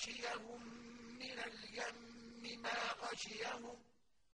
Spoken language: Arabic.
غَشِيَهُم مِّنَ الْيَمِّ مَا غَشِيَهُمْ